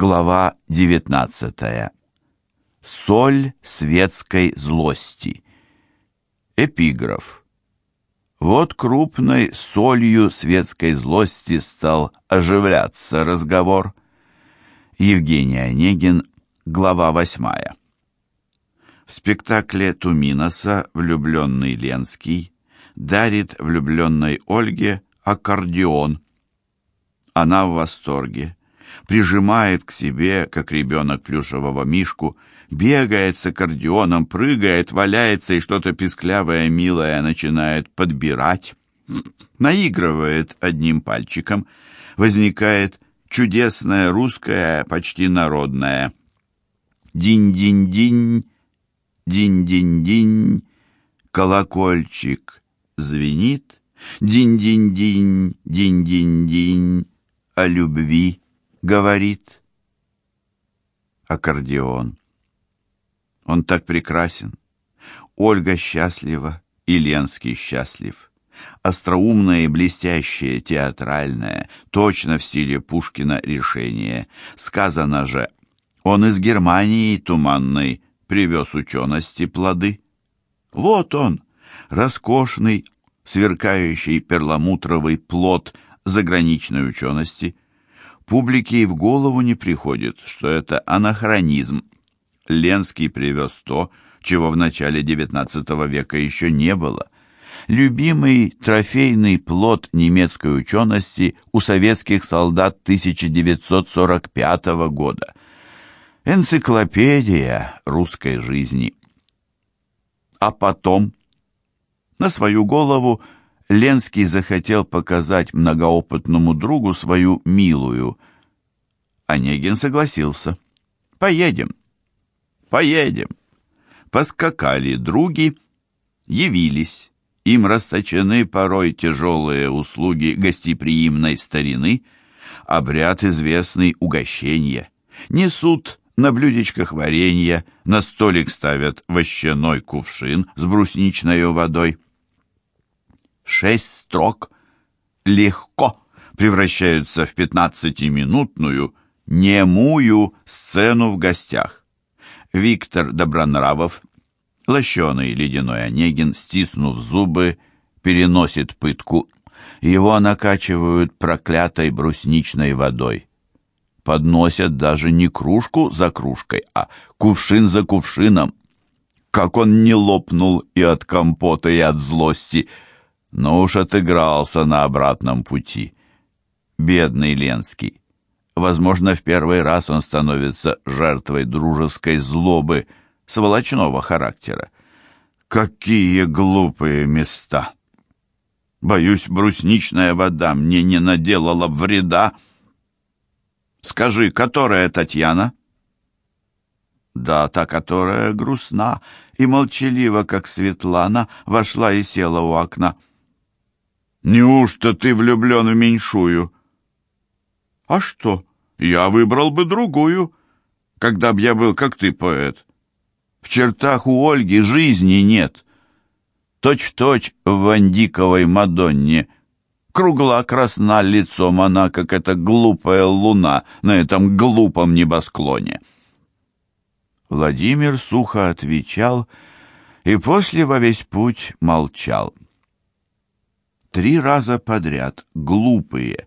Глава 19. Соль светской злости. Эпиграф. Вот крупной солью светской злости стал оживляться разговор. Евгений Онегин, глава 8. В спектакле Туминоса «Влюбленный Ленский» дарит влюбленной Ольге аккордеон. Она в восторге прижимает к себе, как ребенок плюшевого мишку, бегает с аккордеоном, прыгает, валяется и что-то писклявое, милое начинает подбирать, наигрывает одним пальчиком, возникает чудесное русское, почти народное. Динь-динь-динь, динь-динь-динь, колокольчик звенит, динь-динь-динь, динь-динь-динь, о любви говорит. Аккордеон. Он так прекрасен. Ольга счастлива, и Ленский счастлив. Остроумное и блестящее, театральное, точно в стиле Пушкина решение. Сказано же, он из Германии туманной привез учености плоды. Вот он, роскошный, сверкающий перламутровый плод заграничной учености – Публике и в голову не приходит, что это анахронизм. Ленский привез то, чего в начале XIX века еще не было. Любимый трофейный плод немецкой учености у советских солдат 1945 года. Энциклопедия русской жизни. А потом, на свою голову, Ленский захотел показать многоопытному другу свою милую. Онегин согласился. «Поедем». «Поедем». Поскакали други, явились. Им расточены порой тяжелые услуги гостеприимной старины, обряд известный угощения. Несут на блюдечках варенья, на столик ставят вощаной кувшин с брусничной водой шесть строк легко превращаются в пятнадцатиминутную немую сцену в гостях. Виктор Добронравов, лощеный ледяной Онегин, стиснув зубы, переносит пытку. Его накачивают проклятой брусничной водой. Подносят даже не кружку за кружкой, а кувшин за кувшином. Как он не лопнул и от компота, и от злости — но уж отыгрался на обратном пути. Бедный Ленский. Возможно, в первый раз он становится жертвой дружеской злобы, сволочного характера. Какие глупые места! Боюсь, брусничная вода мне не наделала вреда. Скажи, которая Татьяна? Да, та, которая грустна и молчалива, как Светлана, вошла и села у окна. Неужто ты влюблен в меньшую? А что? Я выбрал бы другую, когда б я был, как ты, поэт. В чертах у Ольги жизни нет. Точь-в-точь -точь в Вандиковой Мадонне. Кругла красна лицом она, как эта глупая луна на этом глупом небосклоне. Владимир сухо отвечал и после во весь путь молчал три раза подряд, глупые.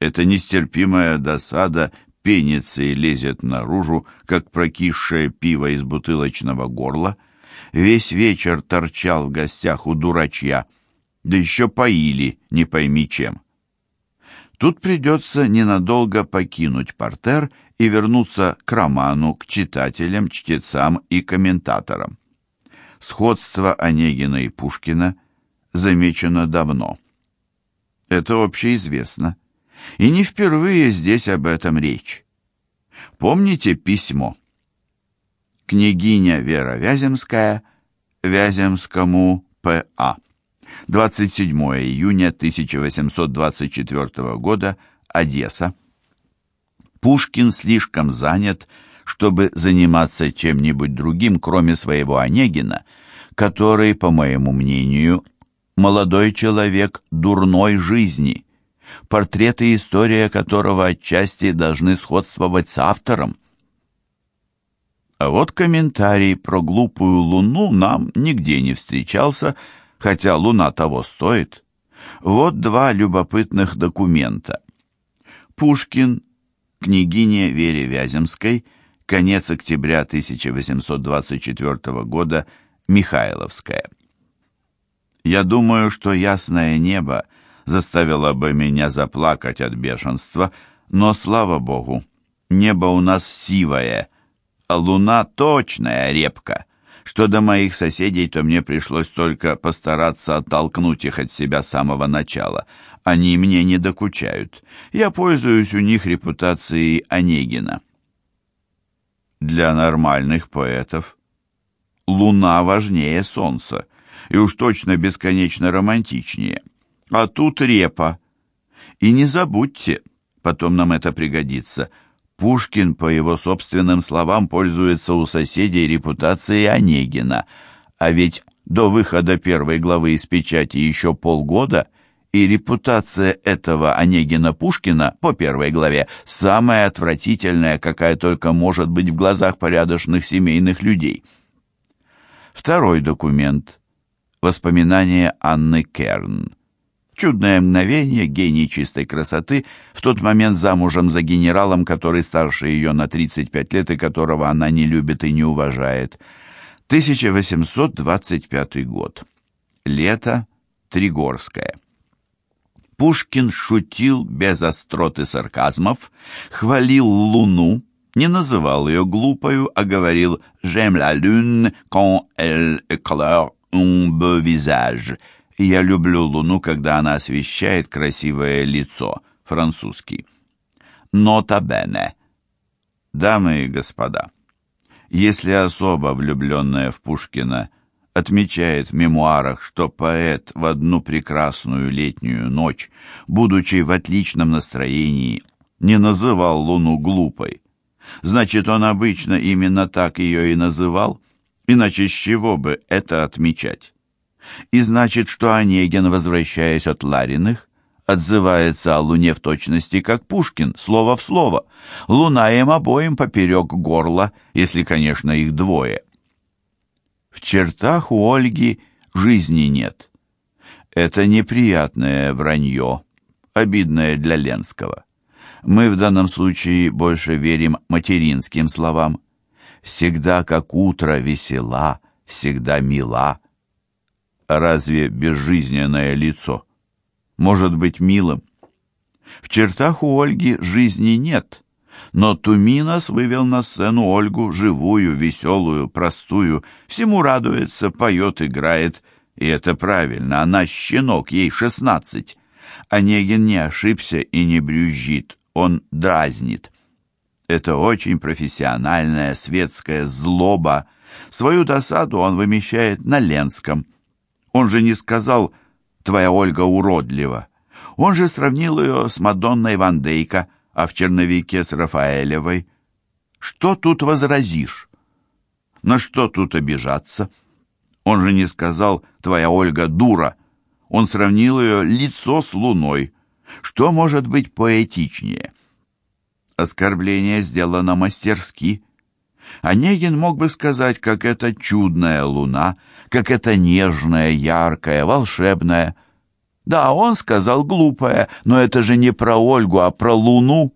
Эта нестерпимая досада пенится и лезет наружу, как прокисшее пиво из бутылочного горла. Весь вечер торчал в гостях у дурачья, да еще поили, не пойми чем. Тут придется ненадолго покинуть портер и вернуться к роману, к читателям, чтецам и комментаторам. Сходство Онегина и Пушкина – замечено давно. Это общеизвестно. И не впервые здесь об этом речь. Помните письмо? Княгиня Вера Вяземская Вяземскому П.А. 27 июня 1824 года, Одесса. Пушкин слишком занят, чтобы заниматься чем-нибудь другим, кроме своего Онегина, который, по моему мнению, молодой человек дурной жизни. портрет и история которого отчасти должны сходствовать с автором. А вот комментарий про глупую луну нам нигде не встречался, хотя луна того стоит. Вот два любопытных документа. Пушкин, княгине Вере Вяземской, конец октября 1824 года, Михайловская. Я думаю, что ясное небо заставило бы меня заплакать от бешенства, но, слава богу, небо у нас сивое, а луна точная репка. Что до моих соседей, то мне пришлось только постараться оттолкнуть их от себя с самого начала. Они мне не докучают. Я пользуюсь у них репутацией Онегина. Для нормальных поэтов луна важнее солнца, и уж точно бесконечно романтичнее. А тут репа. И не забудьте, потом нам это пригодится – Пушкин, по его собственным словам, пользуется у соседей репутацией Онегина, а ведь до выхода первой главы из печати еще полгода, и репутация этого Онегина Пушкина по первой главе самая отвратительная, какая только может быть в глазах порядочных семейных людей. Второй документ. Воспоминания Анны Керн. Чудное мгновение, гений чистой красоты, в тот момент замужем за генералом, который старше ее на 35 лет и которого она не любит и не уважает. 1825 год. Лето. Тригорское. Пушкин шутил без остроты сарказмов, хвалил Луну, не называл ее глупою, а говорил «J'aime la lune quand elle éclaire beau visage», «Я люблю луну, когда она освещает красивое лицо» французский. Нота бене. Дамы и господа, если особо влюбленная в Пушкина отмечает в мемуарах, что поэт в одну прекрасную летнюю ночь, будучи в отличном настроении, не называл луну глупой, значит, он обычно именно так ее и называл, иначе с чего бы это отмечать? И значит, что Онегин, возвращаясь от Лариных, отзывается о Луне в точности, как Пушкин, слово в слово. Луна им обоим поперек горла, если, конечно, их двое. В чертах у Ольги жизни нет. Это неприятное вранье, обидное для Ленского. Мы в данном случае больше верим материнским словам. Всегда как утро весела, всегда мила, разве безжизненное лицо может быть милым? В чертах у Ольги жизни нет, но Туминос вывел на сцену Ольгу живую, веселую, простую, всему радуется, поет, играет, и это правильно, она щенок, ей шестнадцать. Онегин не ошибся и не брюзжит, он дразнит. Это очень профессиональная светская злоба. Свою досаду он вымещает на Ленском – он же не сказал «твоя Ольга уродлива». Он же сравнил ее с Мадонной Ван Дейка, а в черновике с Рафаэлевой. Что тут возразишь? На что тут обижаться? Он же не сказал «твоя Ольга дура». Он сравнил ее лицо с луной. Что может быть поэтичнее? Оскорбление сделано мастерски. Онегин мог бы сказать, как это чудная луна, как это нежная, яркая, волшебная. Да, он сказал глупая, но это же не про Ольгу, а про луну.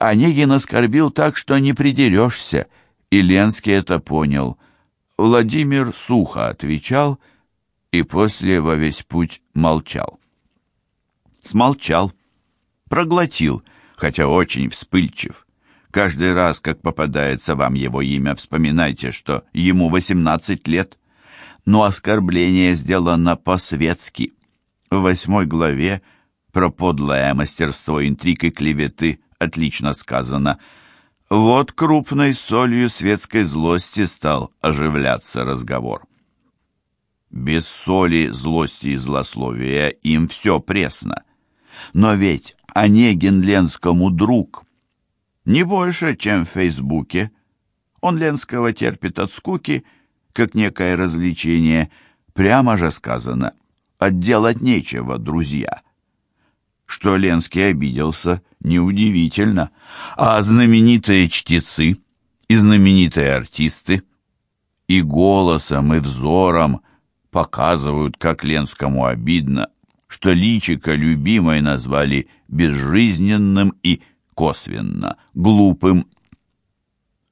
Онегин оскорбил так, что не придерешься, и Ленский это понял. Владимир сухо отвечал и после во весь путь молчал. Смолчал, проглотил, хотя очень вспыльчив. Каждый раз, как попадается вам его имя, вспоминайте, что ему 18 лет. Но оскорбление сделано по-светски. В восьмой главе про подлое мастерство интриг и клеветы отлично сказано. Вот крупной солью светской злости стал оживляться разговор. Без соли, злости и злословия им все пресно. Но ведь Онегин Ленскому друг — не больше, чем в Фейсбуке. Он Ленского терпит от скуки, как некое развлечение. Прямо же сказано, отделать нечего, друзья. Что Ленский обиделся, неудивительно. А знаменитые чтецы и знаменитые артисты и голосом, и взором показывают, как Ленскому обидно, что личико любимой назвали безжизненным и косвенно, глупым.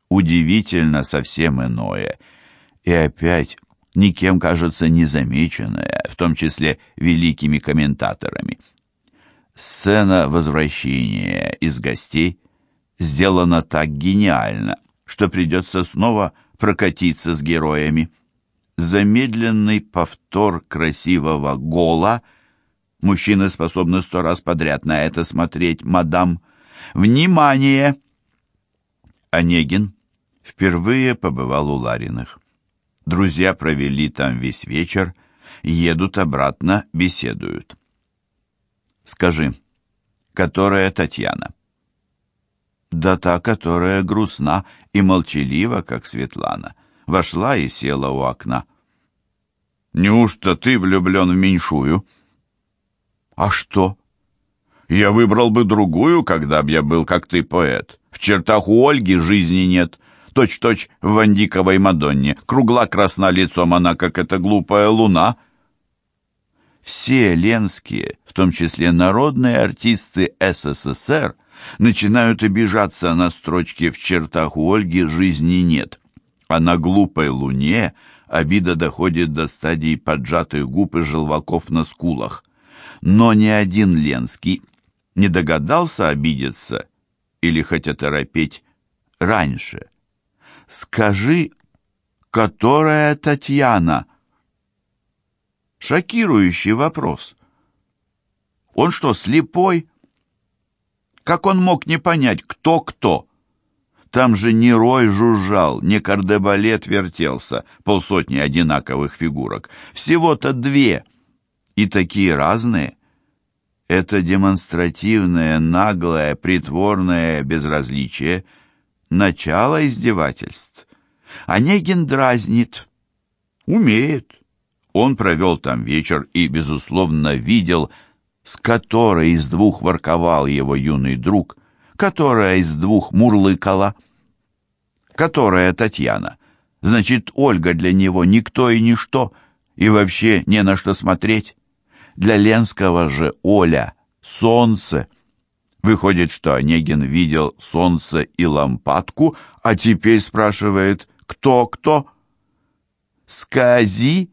Удивительно совсем иное. И опять никем, кажется, не замеченное, в том числе великими комментаторами. Сцена возвращения из гостей сделана так гениально, что придется снова прокатиться с героями. Замедленный повтор красивого гола. Мужчины способны сто раз подряд на это смотреть, мадам. Внимание! Онегин впервые побывал у Лариных. Друзья провели там весь вечер, едут обратно, беседуют. Скажи, которая Татьяна? Да та, которая грустна и молчалива, как Светлана, вошла и села у окна. Неужто ты влюблен в меньшую? А что? Я выбрал бы другую, когда б я был, как ты, поэт. В чертах у Ольги жизни нет. Точь-точь в Вандиковой Мадонне. Кругла красна лицом она, как эта глупая луна. Все ленские, в том числе народные артисты СССР, начинают обижаться на строчке «В чертах у Ольги жизни нет». А на глупой луне обида доходит до стадии поджатых губ и желваков на скулах. Но ни один Ленский не догадался обидеться или хоть оторопеть раньше. «Скажи, которая Татьяна?» Шокирующий вопрос. Он что, слепой? Как он мог не понять, кто кто? Там же не рой жужжал, не кардебалет вертелся, полсотни одинаковых фигурок. Всего-то две. И такие разные. Это демонстративное, наглое, притворное безразличие — начало издевательств. Онегин дразнит. Умеет. Он провел там вечер и, безусловно, видел, с которой из двух ворковал его юный друг, которая из двух мурлыкала, которая Татьяна. Значит, Ольга для него никто и ничто, и вообще не на что смотреть. Для Ленского же Оля — солнце. Выходит, что Онегин видел солнце и лампадку, а теперь спрашивает «Кто-кто?» «Скази?»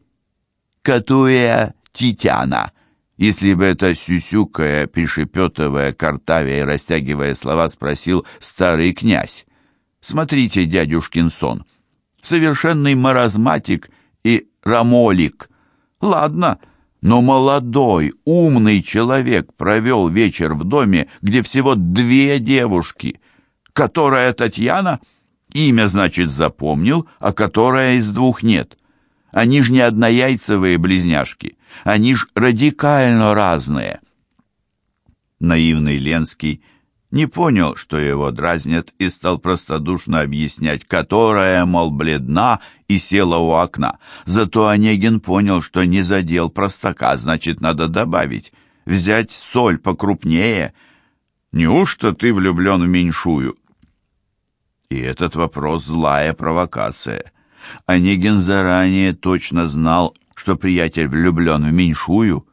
«Катуя Титяна». Если бы это сюсюкая, пришепетывая, картавя и растягивая слова, спросил старый князь. Смотрите, дядюшкин сон. Совершенный маразматик и рамолик. Ладно, но молодой, умный человек провел вечер в доме, где всего две девушки. Которая Татьяна? Имя, значит, запомнил, а которая из двух нет. Они ж не однояйцевые близняшки. Они ж радикально разные. Наивный Ленский не понял, что его дразнят, и стал простодушно объяснять, которая, мол, бледна и села у окна. Зато Онегин понял, что не задел простака, значит, надо добавить. Взять соль покрупнее. Неужто ты влюблен в меньшую? И этот вопрос злая провокация. Онегин заранее точно знал, что приятель влюблен в меньшую.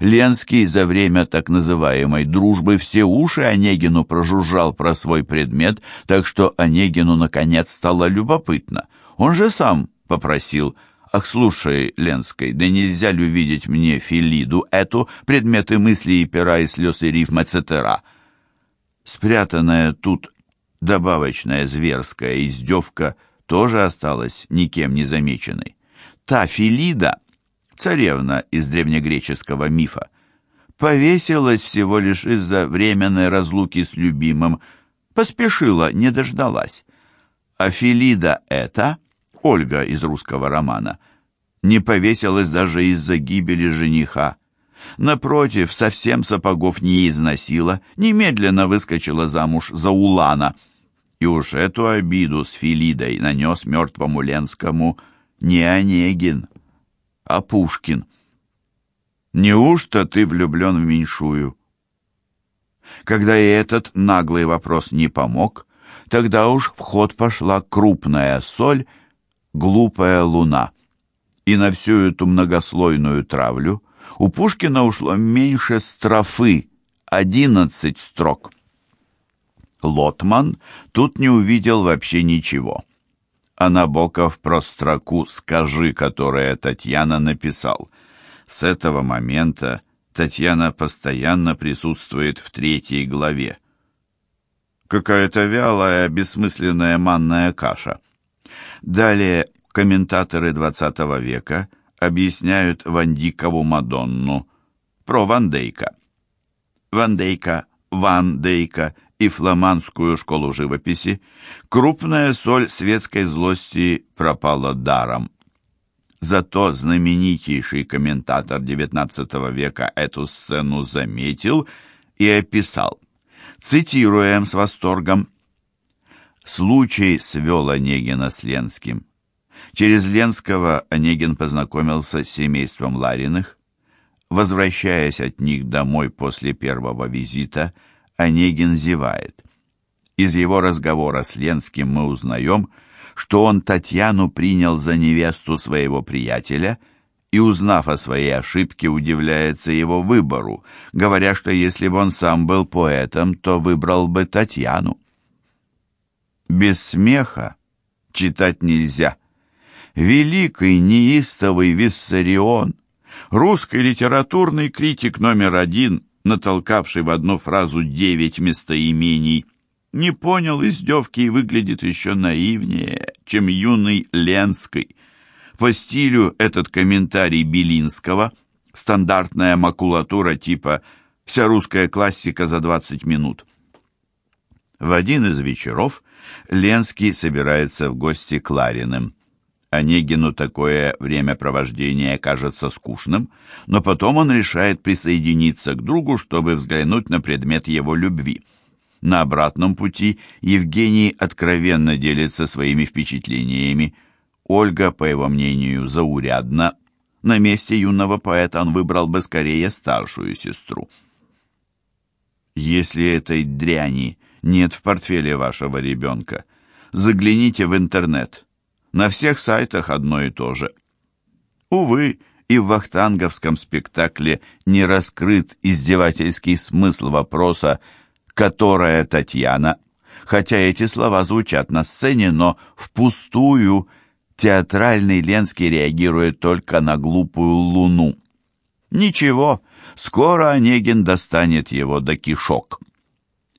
Ленский за время так называемой дружбы все уши Онегину прожужжал про свой предмет, так что Онегину наконец стало любопытно. Он же сам попросил «Ах, слушай, Ленской, да нельзя ли увидеть мне Филиду эту, предметы мысли и пера, и слез, и рифм, etc.?» Спрятанная тут добавочная зверская издевка тоже осталась никем не замеченной. Та Филида, царевна из древнегреческого мифа, повесилась всего лишь из-за временной разлуки с любимым, поспешила, не дождалась. А Филида эта, Ольга из русского романа, не повесилась даже из-за гибели жениха. Напротив, совсем сапогов не износила, немедленно выскочила замуж за Улана — и уж эту обиду с Филидой нанес мертвому Ленскому не Онегин, а Пушкин. «Неужто ты влюблен в меньшую?» Когда и этот наглый вопрос не помог, тогда уж в ход пошла крупная соль, глупая луна. И на всю эту многослойную травлю у Пушкина ушло меньше строфы, одиннадцать строк. Лотман тут не увидел вообще ничего. А Набоков про строку «Скажи», которую Татьяна написал. С этого момента Татьяна постоянно присутствует в третьей главе. Какая-то вялая, бессмысленная манная каша. Далее комментаторы XX века объясняют Вандикову Мадонну про Ван Дейка. Ван Дейка, и фламандскую школу живописи, крупная соль светской злости пропала даром. Зато знаменитейший комментатор XIX века эту сцену заметил и описал. Цитируем с восторгом. Случай свел Онегина с Ленским. Через Ленского Онегин познакомился с семейством Лариных. Возвращаясь от них домой после первого визита, Онегин зевает. Из его разговора с Ленским мы узнаем, что он Татьяну принял за невесту своего приятеля и, узнав о своей ошибке, удивляется его выбору, говоря, что если бы он сам был поэтом, то выбрал бы Татьяну. Без смеха читать нельзя. Великий неистовый Виссарион, русский литературный критик номер один, натолкавший в одну фразу девять местоимений, не понял издевки и выглядит еще наивнее, чем юный Ленский. По стилю этот комментарий Белинского, стандартная макулатура типа «Вся русская классика за 20 минут». В один из вечеров Ленский собирается в гости к Лариным. Онегину такое времяпровождение кажется скучным, но потом он решает присоединиться к другу, чтобы взглянуть на предмет его любви. На обратном пути Евгений откровенно делится своими впечатлениями. Ольга, по его мнению, заурядна. На месте юного поэта он выбрал бы скорее старшую сестру. Если этой дряни нет в портфеле вашего ребенка, загляните в интернет. На всех сайтах одно и то же. Увы, и в вахтанговском спектакле не раскрыт издевательский смысл вопроса «Которая Татьяна?», хотя эти слова звучат на сцене, но впустую театральный Ленский реагирует только на глупую луну. Ничего, скоро Онегин достанет его до кишок.